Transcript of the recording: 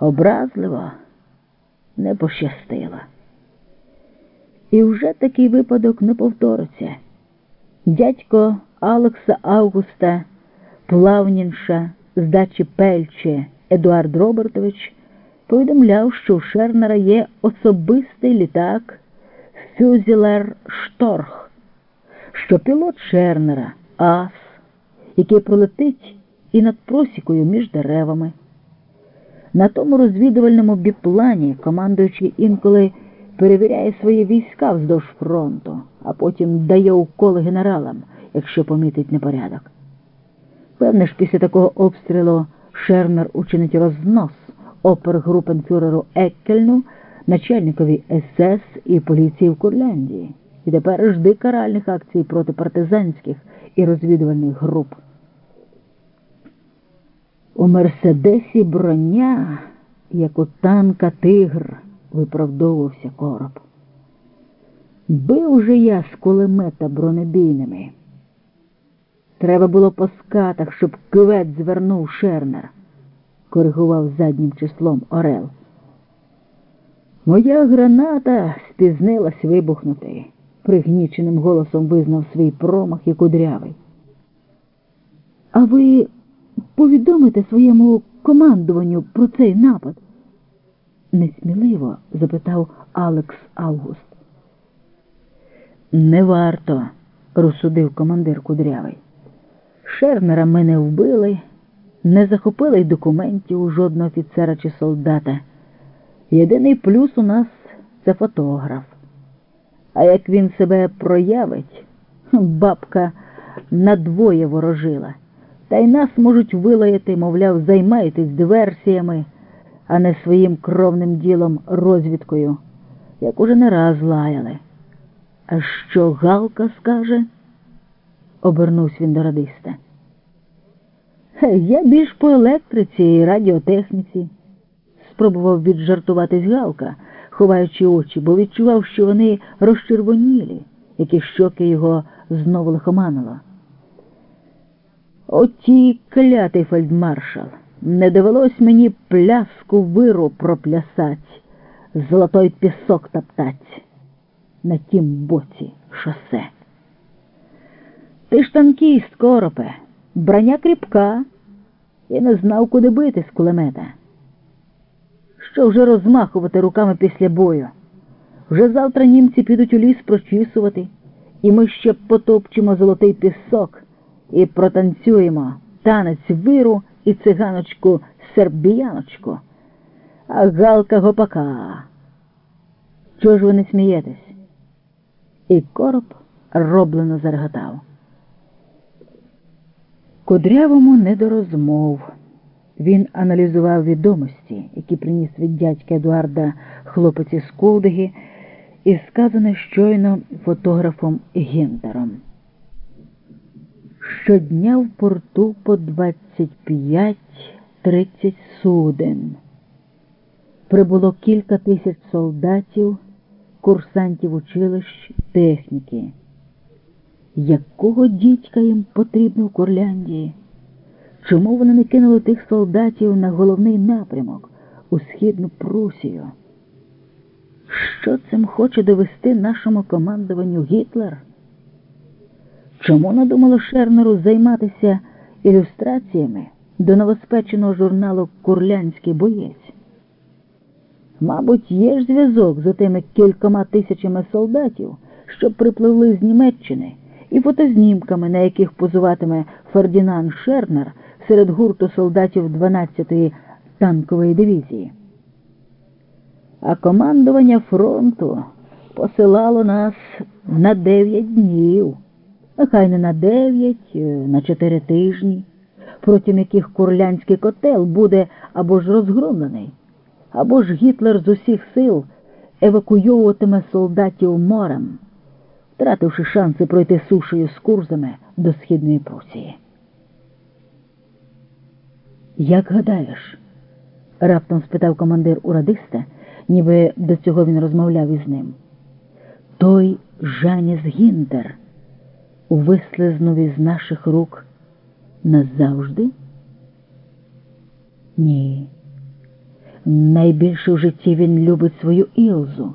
Образливо не пощастило. І вже такий випадок не повториться. Дядько Алекса Августа, плавнінша з дачі Пельче Едуард Робертович повідомляв, що у Шернера є особистий літак Фюзілер Шторх, що пілот Шернера Ас, який пролетить і над просікою між деревами. На тому розвідувальному біплані, командуючи інколи перевіряє свої війська вздовж фронту, а потім дає уколи генералам, якщо помітить непорядок. Певне ж, після такого обстрілу Шернер учинить рознос опергрупенфюреру Еккельну, начальникові СС і поліції в Курляндії. І тепер жди каральних акцій проти партизанських і розвідувальних груп. У Мерседесі броня, як у танка тигр, виправдовувався короб. Бив же я з кулемета бронебійними. Треба було по скатах, щоб кивет звернув Шернер, коригував заднім числом Орел. Моя граната спізнилась вибухнути, пригніченим голосом визнав свій промах і кудрявий. А ви повідомите своєму командуванню про цей напад? несміливо запитав Алекс Август. Не варто, розсудив командир кудрявий. Шернера ми не вбили, не захопили й документів у жодного офіцера чи солдата. Єдиний плюс у нас це фотограф. А як він себе проявить, бабка надвоє ворожила, та й нас можуть вилаяти, мовляв, займаєтесь диверсіями, а не своїм кровним ділом розвідкою, як уже не раз лаяли. А що Галка скаже? обернувся він до радиста. Я більш по електриці і радіотехніці, спробував віджартуватись Галка, ховаючи очі, бо відчував, що вони розчервонілі, які щоки його знову лихоманило. Оті клятий фельдмаршал, не довелось мені пляску виру проплясать, золотой пісок топтать на тім боці шосе. Ти ж танкіст, коропе, броня кріпка і не знав, куди бити з кулемета. Що вже розмахувати руками після бою? Вже завтра німці підуть у ліс прочісувати, і ми ще потопчемо золотий пісок і протанцюємо танець виру і циганочку сербіяночку, а галка гопака. Чого ж ви не смієтесь? І короб роблено зареготав. Кудрявому не до розмов. Він аналізував відомості, які приніс від дядька Едуарда хлопець із Колдиги, і сказане щойно фотографом Гінтером. Щодня в порту по 25-30 суден. Прибуло кілька тисяч солдатів, курсантів училищ, техніки. Якого дідька їм потрібно в Курляндії? Чому вони не кинули тих солдатів на головний напрямок у східну Прусію? Що цим хоче довести нашому командуванню Гітлер? Чому надумало Шернеру займатися ілюстраціями до новоспеченого журналу Курлянський боєць? Мабуть, є ж зв'язок з тими кількома тисячами солдатів, що припливли з Німеччини і фотознімками, на яких позуватиме Фердінанд Шернер серед гурту солдатів 12-ї танкової дивізії. А командування фронту посилало нас на 9 днів, нехай не на 9, е, на 4 тижні, протягом яких курлянський котел буде або ж розгромлений, або ж Гітлер з усіх сил евакуйовуватиме солдатів морем втративши шанси пройти сушею з курсами до Східної Прусії. Як гадаєш? раптом спитав командир у радиста, ніби до цього він розмовляв із ним. Той Жаніс Гінтер вислизнув із наших рук назавжди? Ні. Найбільше в житті він любить свою Ілзу.